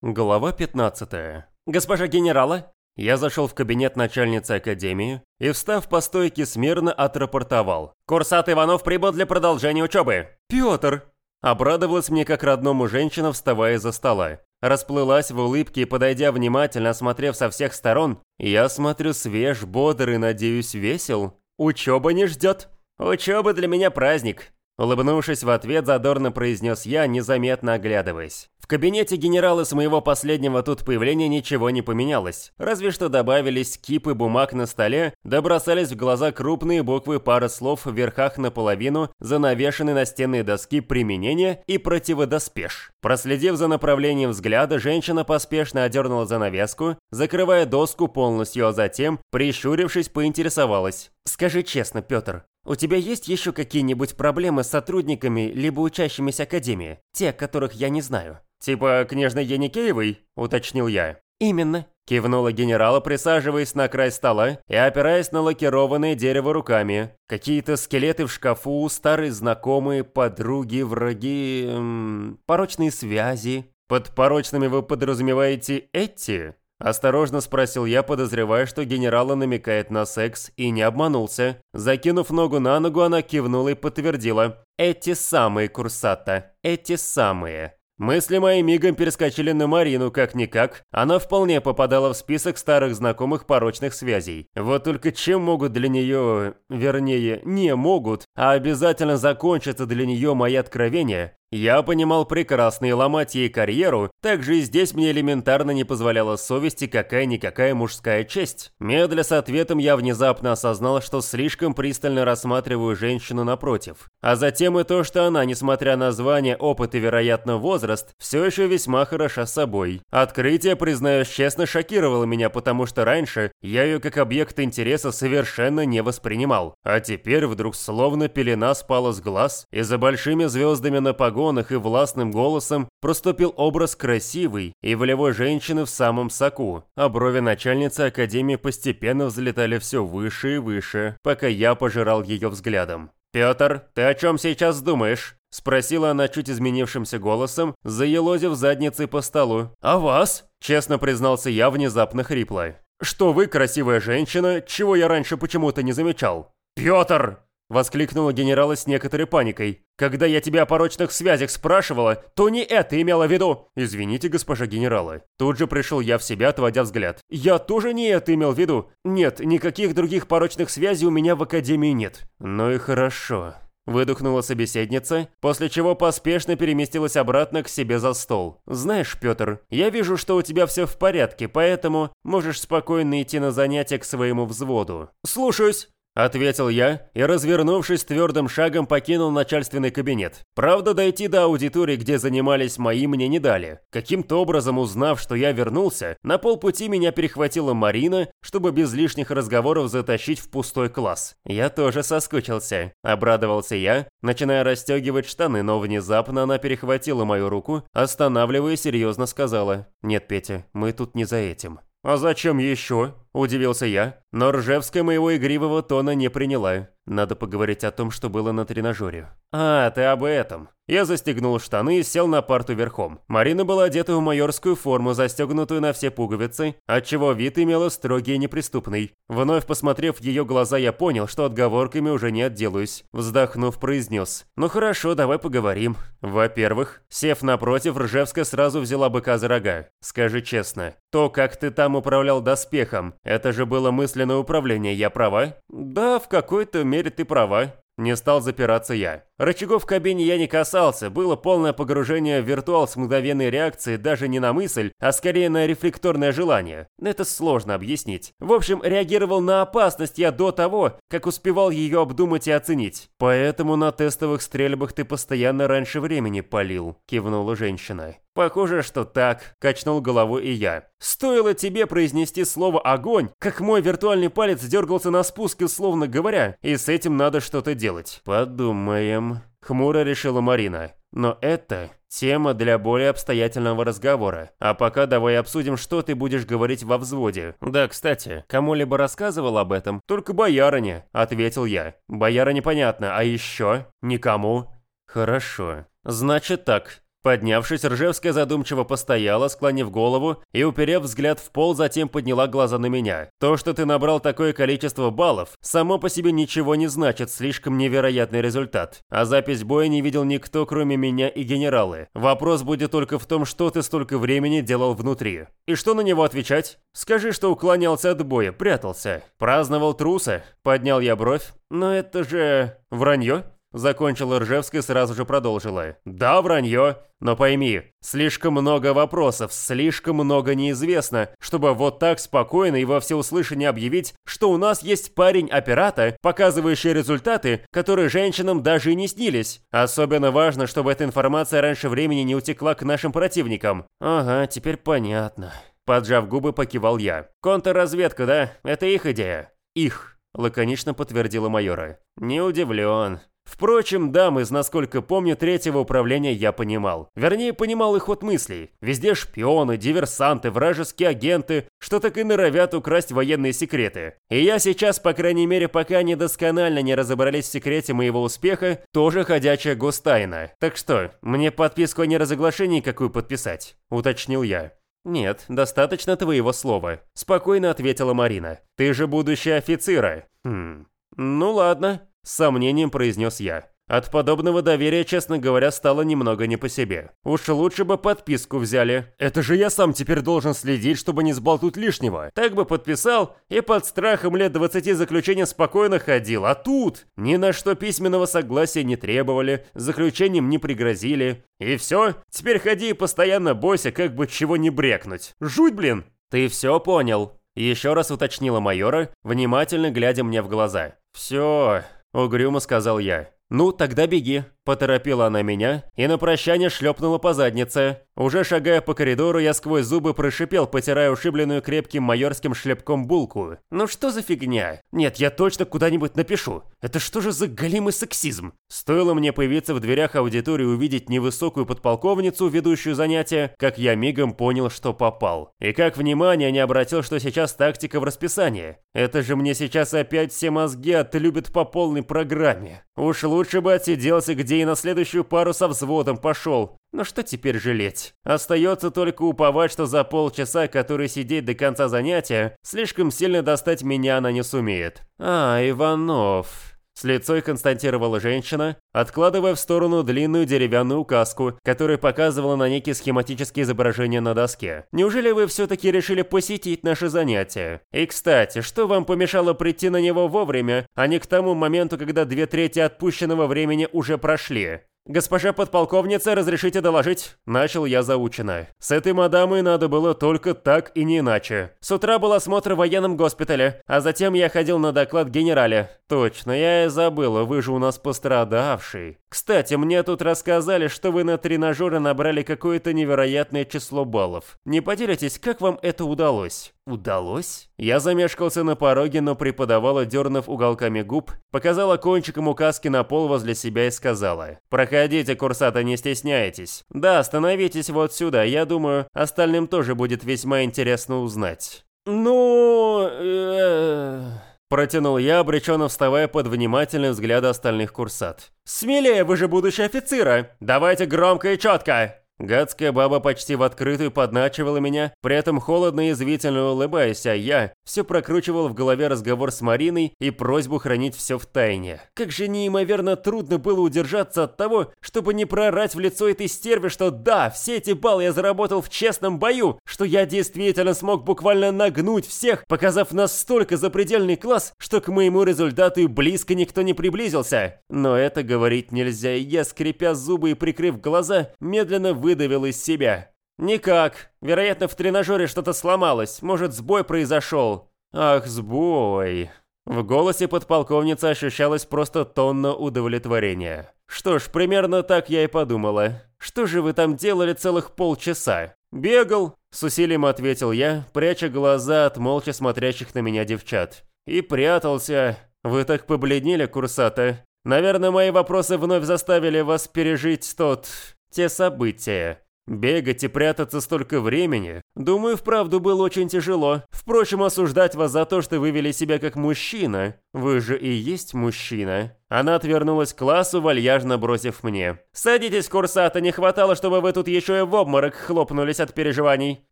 Глава 15. Госпожа генерала, я зашел в кабинет начальницы академии и, встав по стойке, смирно отрапортовал. «Курсат Иванов прибыл для продолжения учебы!» «Петр!» Обрадовалась мне как родному женщина, вставая из-за стола. Расплылась в улыбке и, подойдя внимательно, осмотрев со всех сторон, я смотрю свеж, бодр и, надеюсь, весел. «Учеба не ждет!» «Учеба для меня праздник!» Улыбнувшись в ответ, задорно произнес я, незаметно оглядываясь. Кабинете генерала с моего последнего тут появления ничего не поменялось. Разве что добавились кипы бумаг на столе, да бросались в глаза крупные буквы пары слов в верхах наполовину, занавешены на стенные доски применения и противодоспеш. Проследив за направлением взгляда, женщина поспешно одернула занавеску, закрывая доску полностью, а затем, прищурившись, поинтересовалась. «Скажи честно, Петр, у тебя есть еще какие-нибудь проблемы с сотрудниками либо учащимися Академии? Те, которых я не знаю?» «Типа княжной Яникеевой?» – уточнил я. «Именно», – кивнула генерала, присаживаясь на край стола и опираясь на лакированное дерево руками. Какие-то скелеты в шкафу, старые знакомые, подруги, враги, эм, порочные связи. Под порочными вы подразумеваете эти? Осторожно спросил я, подозревая, что генерала намекает на секс, и не обманулся. Закинув ногу на ногу, она кивнула и подтвердила. «Эти самые курсата, эти самые». Мысли мои мигом перескочили на Марину, как-никак. Она вполне попадала в список старых знакомых порочных связей. Вот только чем могут для нее... Вернее, не могут, а обязательно закончатся для нее мои откровения, я понимал прекрасно и ломать ей карьеру, также и здесь мне элементарно не позволяла совести какая-никакая мужская честь. Медля с ответом я внезапно осознал, что слишком пристально рассматриваю женщину напротив. А затем и то, что она, несмотря на звание, опыт и, вероятно, возраст, все еще весьма хороша собой. Открытие, признаюсь честно, шокировало меня, потому что раньше я ее как объект интереса совершенно не воспринимал. А теперь вдруг словно пелена спала с глаз, и за большими звездами на погоде погонах и властным голосом проступил образ красивой и волевой женщины в самом соку, а брови начальницы Академии постепенно взлетали все выше и выше, пока я пожирал ее взглядом. «Петр, ты о чем сейчас думаешь?» – спросила она чуть изменившимся голосом, заелозив задницей по столу. «А вас?» – честно признался я внезапно хрипло. «Что вы, красивая женщина, чего я раньше почему-то не замечал?» «Петр!» Воскликнула генерала с некоторой паникой. «Когда я тебя о порочных связях спрашивала, то не это имела в виду!» «Извините, госпожа генерала». Тут же пришел я в себя, отводя взгляд. «Я тоже не это имел в виду. Нет, никаких других порочных связей у меня в Академии нет». «Ну и хорошо». Выдохнула собеседница, после чего поспешно переместилась обратно к себе за стол. «Знаешь, Петр, я вижу, что у тебя все в порядке, поэтому можешь спокойно идти на занятия к своему взводу». «Слушаюсь!» Ответил я и, развернувшись твердым шагом, покинул начальственный кабинет. Правда, дойти до аудитории, где занимались мои, мне не дали. Каким-то образом узнав, что я вернулся, на полпути меня перехватила Марина, чтобы без лишних разговоров затащить в пустой класс. Я тоже соскучился. Обрадовался я, начиная расстегивать штаны, но внезапно она перехватила мою руку, останавливая серьезно сказала. «Нет, Петя, мы тут не за этим». «А зачем еще?» – удивился я. Но Ржевская моего игривого тона не приняла. Надо поговорить о том, что было на тренажере. «А, ты об этом». Я застегнул штаны и сел на парту верхом. Марина была одета в майорскую форму, застегнутую на все пуговицы, отчего вид имела строгий и неприступный. Вновь посмотрев в ее глаза, я понял, что отговорками уже не отделаюсь. Вздохнув, произнес. «Ну хорошо, давай поговорим. Во-первых, сев напротив, Ржевская сразу взяла быка за рога. Скажи честно, то, как ты там управлял доспехом, это же было мысленное управление, я права?» «Да, в какой-то мере ты права», не стал запираться я. Рычагов в кабине я не касался, было полное погружение в виртуал с мгновенной реакцией даже не на мысль, а скорее на рефлекторное желание. Это сложно объяснить. В общем, реагировал на опасность я до того, как успевал ее обдумать и оценить. Поэтому на тестовых стрельбах ты постоянно раньше времени палил, кивнула женщина. «Похоже, что так», – качнул головой и я. «Стоило тебе произнести слово «огонь», как мой виртуальный палец дергался на спуске, словно говоря, и с этим надо что-то делать». «Подумаем», – хмуро решила Марина. «Но это тема для более обстоятельного разговора. А пока давай обсудим, что ты будешь говорить во взводе». «Да, кстати, кому-либо рассказывал об этом?» «Только боярине», – ответил я. «Бояра непонятно, а еще?» «Никому». «Хорошо. Значит так, Поднявшись, Ржевская задумчиво постояла, склонив голову и, уперев взгляд в пол, затем подняла глаза на меня. То, что ты набрал такое количество баллов, само по себе ничего не значит, слишком невероятный результат. А запись боя не видел никто, кроме меня и генералы. Вопрос будет только в том, что ты столько времени делал внутри. И что на него отвечать? Скажи, что уклонялся от боя, прятался. Праздновал труса? Поднял я бровь. Но это же... вранье? Закончила Ржевская сразу же продолжила. «Да, вранье. Но пойми, слишком много вопросов, слишком много неизвестно, чтобы вот так спокойно и во всеуслышание объявить, что у нас есть парень-операта, показывающий результаты, которые женщинам даже и не снились. Особенно важно, чтобы эта информация раньше времени не утекла к нашим противникам». «Ага, теперь понятно». Поджав губы, покивал я. «Контрразведка, да? Это их идея?» «Их», – лаконично подтвердила майора. «Не удивлен. Впрочем, дам из, насколько помню, третьего управления я понимал. Вернее, понимал их ход мыслей. Везде шпионы, диверсанты, вражеские агенты, что так и норовят украсть военные секреты. И я сейчас, по крайней мере, пока недосконально не разобрались в секрете моего успеха, тоже ходячая гостайна. Так что, мне подписку о неразоглашении какую подписать? Уточнил я. «Нет, достаточно твоего слова», – спокойно ответила Марина. «Ты же будущая офицера». «Хм, ну ладно», с сомнением произнес я. От подобного доверия, честно говоря, стало немного не по себе. Уж лучше бы подписку взяли. Это же я сам теперь должен следить, чтобы не сболтуть лишнего. Так бы подписал и под страхом лет 20 заключения спокойно ходил. А тут ни на что письменного согласия не требовали, заключением не пригрозили. И все, теперь ходи и постоянно бойся, как бы чего не брекнуть. Жуть, блин! Ты все понял? Еще раз уточнила майора, внимательно глядя мне в глаза. «Все, – угрюмо сказал я. «Ну, тогда беги», – поторопила она меня и на прощание шлепнула по заднице. Уже шагая по коридору, я сквозь зубы прошипел, потирая ушибленную крепким майорским шлепком булку. «Ну что за фигня? Нет, я точно куда-нибудь напишу. Это что же за голимый сексизм?» Стоило мне появиться в дверях аудитории увидеть невысокую подполковницу, ведущую занятия, как я мигом понял, что попал. И как внимание не обратил, что сейчас тактика в расписании. Это же мне сейчас опять все мозги отлюбят по полной программе. Уж лучше бы отсиделся, где и на следующую пару со взводом пошел. Но что теперь жалеть? Остается только уповать, что за полчаса, который сидеть до конца занятия, слишком сильно достать меня она не сумеет. А, Иванов... С лицой констатировала женщина, откладывая в сторону длинную деревянную указку, которая показывала на некие схематические изображения на доске. Неужели вы все-таки решили посетить наше занятие? И, кстати, что вам помешало прийти на него вовремя, а не к тому моменту, когда две трети отпущенного времени уже прошли? «Госпожа подполковница, разрешите доложить?» Начал я заучено. С этой мадамой надо было только так и не иначе. С утра был осмотр в военном госпитале, а затем я ходил на доклад генерале. Точно, я и забыла, вы же у нас пострадавший. Кстати, мне тут рассказали, что вы на тренажеры набрали какое-то невероятное число баллов. Не поделитесь, как вам это удалось? Удалось? Я замешкался на пороге, но преподавала, дернув уголками губ, показала кончиком указки на пол возле себя и сказала. «Проходите, курсата, не стесняйтесь. Да, становитесь вот сюда, я думаю, остальным тоже будет весьма интересно узнать». «Ну...» э, Протянул я, обреченно вставая под внимательный взгляд остальных курсат. «Смелее, вы же будущие офицеры! Давайте громко и четко!» Гадская баба почти в открытую подначивала меня, при этом холодно и извительно улыбаясь, а я все прокручивал в голове разговор с Мариной и просьбу хранить все в тайне. Как же неимоверно трудно было удержаться от того, чтобы не прорать в лицо этой стерве, что да, все эти баллы я заработал в честном бою, что я действительно смог буквально нагнуть всех, показав настолько запредельный класс, что к моему результату близко никто не приблизился. Но это говорить нельзя, и я, скрипя зубы и прикрыв глаза, медленно вы выдавил из себя. «Никак. Вероятно, в тренажере что-то сломалось. Может, сбой произошел». «Ах, сбой». В голосе подполковницы ощущалось просто тонна удовлетворения. «Что ж, примерно так я и подумала. Что же вы там делали целых полчаса?» «Бегал», — с усилием ответил я, пряча глаза от молча смотрящих на меня девчат. «И прятался. Вы так побледнели, курсата. Наверное, мои вопросы вновь заставили вас пережить тот те события. Бегать и прятаться столько времени, думаю, вправду было очень тяжело. Впрочем, осуждать вас за то, что вы вели себя как мужчина, вы же и есть мужчина». Она отвернулась к классу, вальяжно бросив мне. «Садитесь, курсата, не хватало, чтобы вы тут еще и в обморок хлопнулись от переживаний».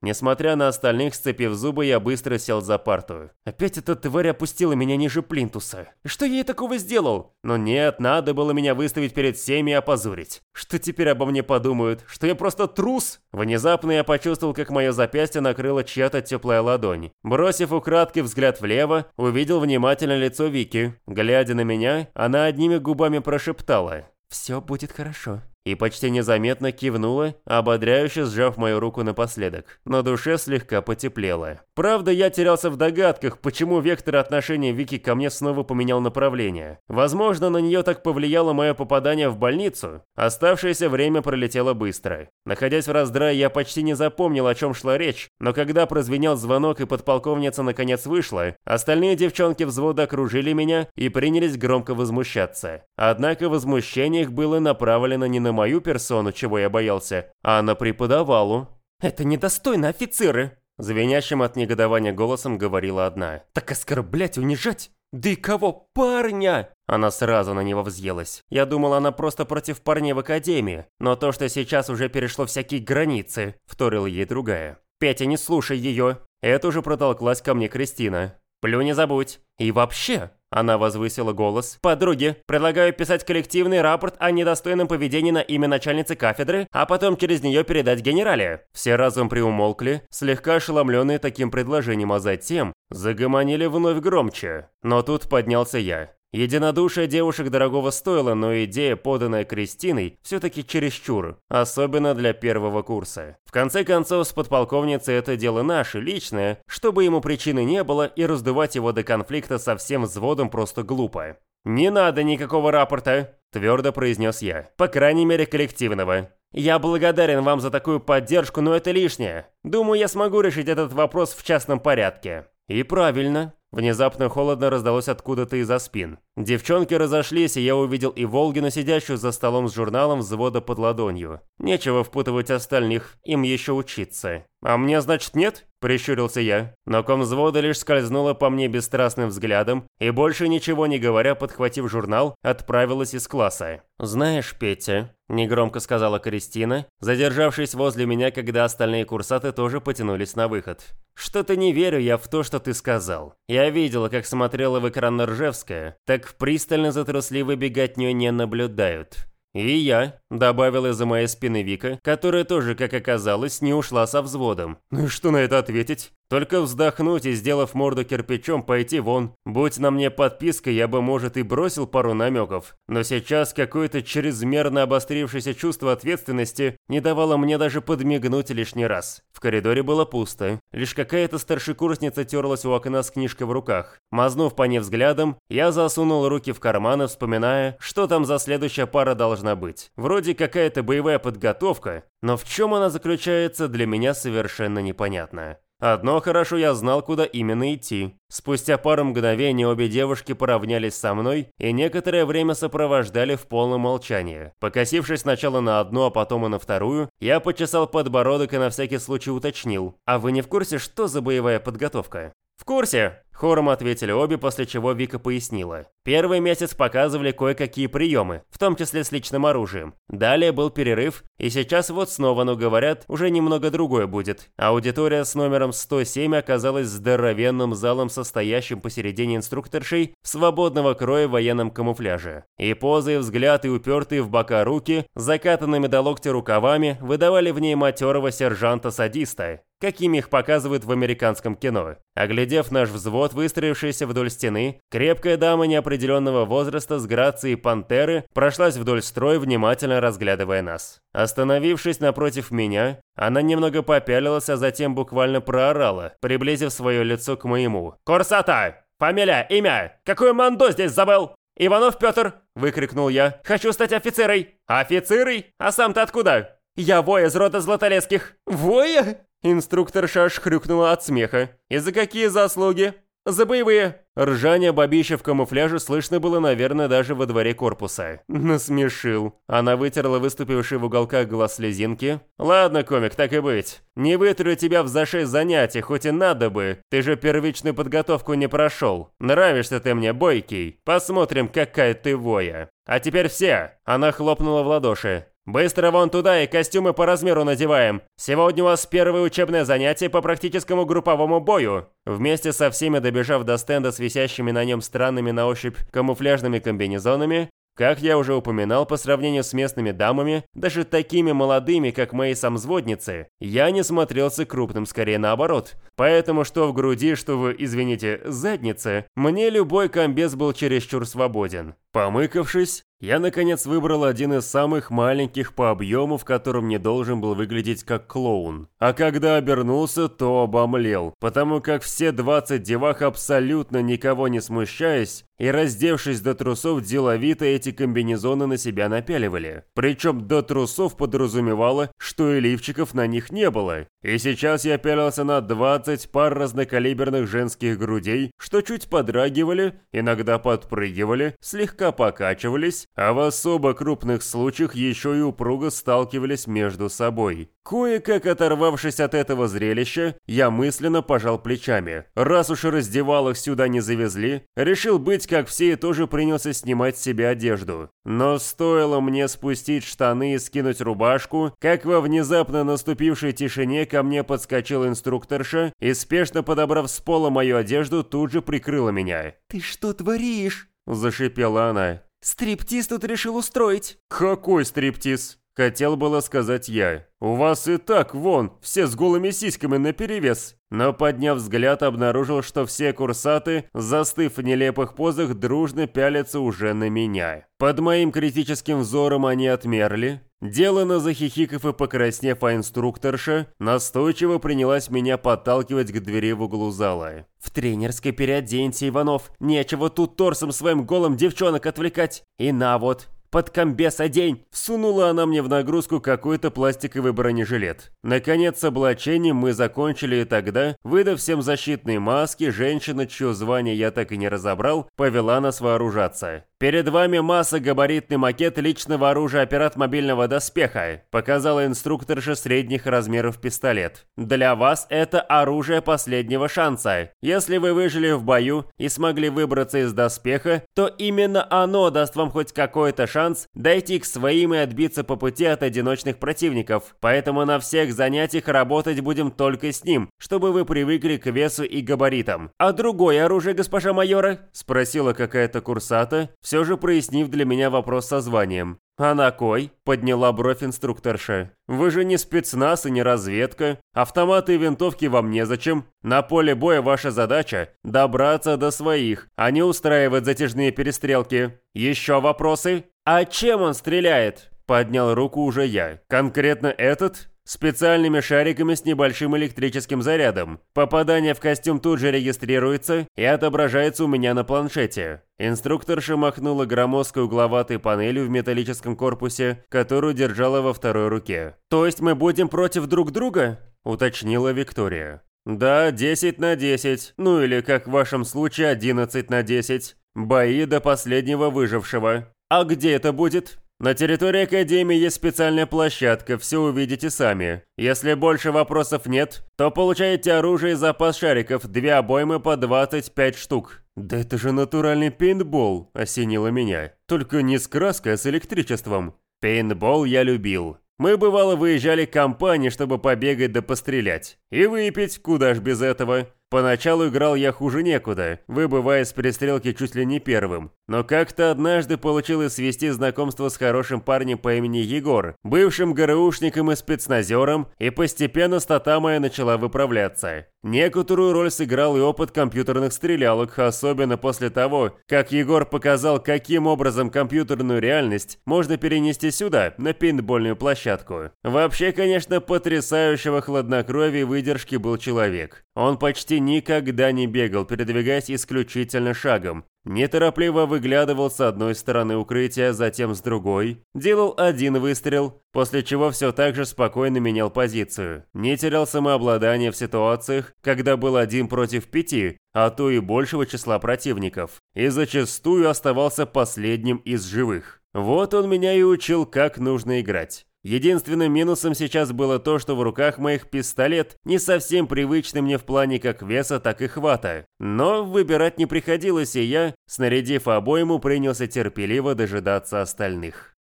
Несмотря на остальных, сцепив зубы, я быстро сел за парту. Опять эта тварь опустила меня ниже плинтуса. Что я ей такого сделал? Но нет, надо было меня выставить перед всеми и опозорить. Что теперь обо мне подумают? Что я просто трус? Внезапно я почувствовал, как мое запястье накрыла чья-то теплая ладонь. Бросив украдкой взгляд влево, увидел внимательно лицо Вики. Глядя на меня, она одними губами прошептала «Все будет хорошо» и почти незаметно кивнула, ободряюще сжав мою руку напоследок. На душе слегка потеплело. Правда, я терялся в догадках, почему вектор отношения Вики ко мне снова поменял направление. Возможно, на нее так повлияло мое попадание в больницу. Оставшееся время пролетело быстро. Находясь в раздрае, я почти не запомнил, о чем шла речь, но когда прозвенел звонок и подполковница наконец вышла, остальные девчонки взвода окружили меня и принялись громко возмущаться. Однако возмущение их было направлено не на мою персону, чего я боялся, а на преподавалу. «Это недостойно офицеры!» Звенящим от негодования голосом говорила одна. «Так оскорблять, унижать! Да и кого? Парня!» Она сразу на него взъелась. Я думал, она просто против парней в академии, но то, что сейчас уже перешло всякие границы, вторила ей другая. «Петя, не слушай ее!» Это уже протолклась ко мне Кристина. «Плю не забудь!» «И вообще!» Она возвысила голос. «Подруги, предлагаю писать коллективный рапорт о недостойном поведении на имя начальницы кафедры, а потом через нее передать генерале». Все разом приумолкли, слегка ошеломленные таким предложением, а затем загомонили вновь громче. Но тут поднялся я. Единодушие девушек дорогого стоило, но идея, поданная Кристиной, все-таки чересчур, особенно для первого курса. В конце концов, с подполковницей это дело наше, личное, чтобы ему причины не было, и раздувать его до конфликта со всем взводом просто глупо. «Не надо никакого рапорта», – твердо произнес я. «По крайней мере, коллективного. Я благодарен вам за такую поддержку, но это лишнее. Думаю, я смогу решить этот вопрос в частном порядке». И правильно. Внезапно холодно раздалось откуда-то из-за спин. Девчонки разошлись, и я увидел и Волгину, сидящую за столом с журналом взвода под ладонью. Нечего впутывать остальных, им еще учиться. «А мне, значит, нет?» – прищурился я. Но ком взвода лишь скользнула по мне бесстрастным взглядом, и больше ничего не говоря, подхватив журнал, отправилась из класса. «Знаешь, Петя», – негромко сказала Кристина, задержавшись возле меня, когда остальные курсаты тоже потянулись на выход. «Что-то не верю я в то, что ты сказал. Я видела, как смотрела в экран Ржевская, так пристально за трусливой беготнёй не наблюдают». «И я», — добавил из-за моей спины Вика, которая тоже, как оказалось, не ушла со взводом. «Ну и что на это ответить?» Только вздохнуть и, сделав морду кирпичом, пойти вон. Будь на мне подписка, я бы, может, и бросил пару намеков. Но сейчас какое-то чрезмерно обострившееся чувство ответственности не давало мне даже подмигнуть лишний раз. В коридоре было пусто. Лишь какая-то старшекурсница терлась у окна с книжкой в руках. Мазнув по ней взглядом, я засунул руки в карманы, вспоминая, что там за следующая пара должна быть. Вроде какая-то боевая подготовка, но в чем она заключается, для меня совершенно непонятно. Одно хорошо я знал, куда именно идти. Спустя пару мгновений обе девушки поравнялись со мной и некоторое время сопровождали в полном молчании. Покосившись сначала на одну, а потом и на вторую, я почесал подбородок и на всякий случай уточнил. «А вы не в курсе, что за боевая подготовка?» «В курсе!» Хором ответили обе, после чего Вика пояснила. Первый месяц показывали кое-какие приемы, в том числе с личным оружием. Далее был перерыв, и сейчас вот снова, но говорят, уже немного другое будет. Аудитория с номером 107 оказалась здоровенным залом, состоящим посередине инструкторшей в свободного кроя военном камуфляже. И позы, и взгляд, и упертые в бока руки, закатанными до локтя рукавами, выдавали в ней матерого сержанта-садиста, какими их показывают в американском кино. Оглядев наш взвод, выстроившийся вдоль стены, крепкая дама неопределенного возраста с грацией пантеры прошлась вдоль строя, внимательно разглядывая нас. Остановившись напротив меня, она немного попялилась, а затем буквально проорала, приблизив свое лицо к моему. «Корсата! Фамилия, имя! Какую манду здесь забыл?» «Иванов Петр!» – выкрикнул я. «Хочу стать офицерой!» «Офицерой? А сам-то откуда?» «Я воя из рода Златолесских». «Воя?» Инструктор Шаш хрюкнула от смеха. «И за какие заслуги?» За боевые!» Ржание бабища в камуфляже слышно было, наверное, даже во дворе корпуса. Насмешил. Она вытерла выступивший в уголках глаз слезинки. «Ладно, комик, так и быть. Не вытру тебя в за шесть занятий, хоть и надо бы. Ты же первичную подготовку не прошел. Нравишься ты мне, бойкий. Посмотрим, какая ты воя. А теперь все!» Она хлопнула в ладоши. «Быстро вон туда и костюмы по размеру надеваем. Сегодня у вас первое учебное занятие по практическому групповому бою». Вместе со всеми добежав до стенда с висящими на нем странными на ощупь камуфляжными комбинезонами, как я уже упоминал, по сравнению с местными дамами, даже такими молодыми, как мои самзводницы, я не смотрелся крупным, скорее наоборот. Поэтому что в груди, что в, извините, заднице, мне любой комбез был чересчур свободен. Помыкавшись, я, наконец, выбрал один из самых маленьких по объему, в котором не должен был выглядеть как клоун. А когда обернулся, то обомлел, потому как все 20 девах абсолютно никого не смущаясь, и раздевшись до трусов, деловито эти комбинезоны на себя напяливали. Причем до трусов подразумевало, что и лифчиков на них не было. И сейчас я пялился на 20 пар разнокалиберных женских грудей, что чуть подрагивали, иногда подпрыгивали, слегка покачивались, а в особо крупных случаях еще и упруго сталкивались между собой. Кое-как оторвавшись от этого зрелища, я мысленно пожал плечами. Раз уж раздевалок сюда не завезли, решил быть как все и тоже принялся снимать с себя одежду. Но стоило мне спустить штаны и скинуть рубашку, как во внезапно наступившей тишине ко мне подскочил инструкторша и, спешно подобрав с пола мою одежду, тут же прикрыла меня. «Ты что творишь?» – зашипела она. «Стриптиз тут решил устроить». «Какой стриптиз?» Хотел было сказать я. «У вас и так, вон, все с голыми сиськами наперевес». Но, подняв взгляд, обнаружил, что все курсаты, застыв в нелепых позах, дружно пялятся уже на меня. Под моим критическим взором они отмерли. Делано захихиков и покраснев, а инструкторша настойчиво принялась меня подталкивать к двери в углу зала. «В тренерской переоденься, Иванов, нечего тут торсом своим голым девчонок отвлекать. И на вот, под комбес одень!» Всунула она мне в нагрузку какой-то пластиковый бронежилет. Наконец, с облачением мы закончили и тогда, выдав всем защитные маски, женщина, чье звание я так и не разобрал, повела нас вооружаться. «Перед вами масса габаритный макет личного оружия операт мобильного доспеха», показала инструкторша средних размеров пистолет. «Для вас это оружие последнего шанса. Если вы выжили в бою и смогли выбраться из доспеха, то именно оно даст вам хоть какой-то шанс дойти к своим и отбиться по пути от одиночных противников. Поэтому на всех занятиях работать будем только с ним, чтобы вы привыкли к весу и габаритам. А другое оружие, госпожа майора?» спросила какая-то курсата, все же прояснив для меня вопрос со званием. «А на кой?» – подняла бровь инструкторша. «Вы же не спецназ и не разведка. Автоматы и винтовки вам незачем. На поле боя ваша задача – добраться до своих, а не устраивать затяжные перестрелки. Еще вопросы?» «А чем он стреляет?» – поднял руку уже я. «Конкретно этот?» специальными шариками с небольшим электрическим зарядом. Попадание в костюм тут же регистрируется и отображается у меня на планшете. Инструкторша махнула громоздкой угловатой панелью в металлическом корпусе, которую держала во второй руке. «То есть мы будем против друг друга?» – уточнила Виктория. «Да, 10 на 10, ну или, как в вашем случае, 11 на 10. Бои до последнего выжившего. А где это будет?» На территории Академии есть специальная площадка, все увидите сами. Если больше вопросов нет, то получаете оружие и запас шариков, две обоймы по 25 штук. Да это же натуральный пейнтбол, осенило меня. Только не с краской, а с электричеством. Пейнтбол я любил. Мы, бывало, выезжали к компании, чтобы побегать да пострелять. И выпить, куда ж без этого. Поначалу играл я хуже некуда, выбывая с перестрелки чуть ли не первым. Но как-то однажды получилось свести знакомство с хорошим парнем по имени Егор, бывшим ГРУшником и спецназером, и постепенно стата моя начала выправляться. Некоторую роль сыграл и опыт компьютерных стрелялок, особенно после того, как Егор показал, каким образом компьютерную реальность можно перенести сюда, на пейнтбольную площадку. Вообще, конечно, потрясающего хладнокровия и выдержки был человек. Он почти никогда не бегал, передвигаясь исключительно шагом. Неторопливо выглядывал с одной стороны укрытия, затем с другой. Делал один выстрел, после чего все так же спокойно менял позицию. Не терял самообладание в ситуациях, когда был один против пяти, а то и большего числа противников. И зачастую оставался последним из живых. Вот он меня и учил, как нужно играть. Единственным минусом сейчас было то, что в руках моих пистолет не совсем привычный мне в плане как веса, так и хвата. Но выбирать не приходилось, и я, снарядив обойму, принялся терпеливо дожидаться остальных.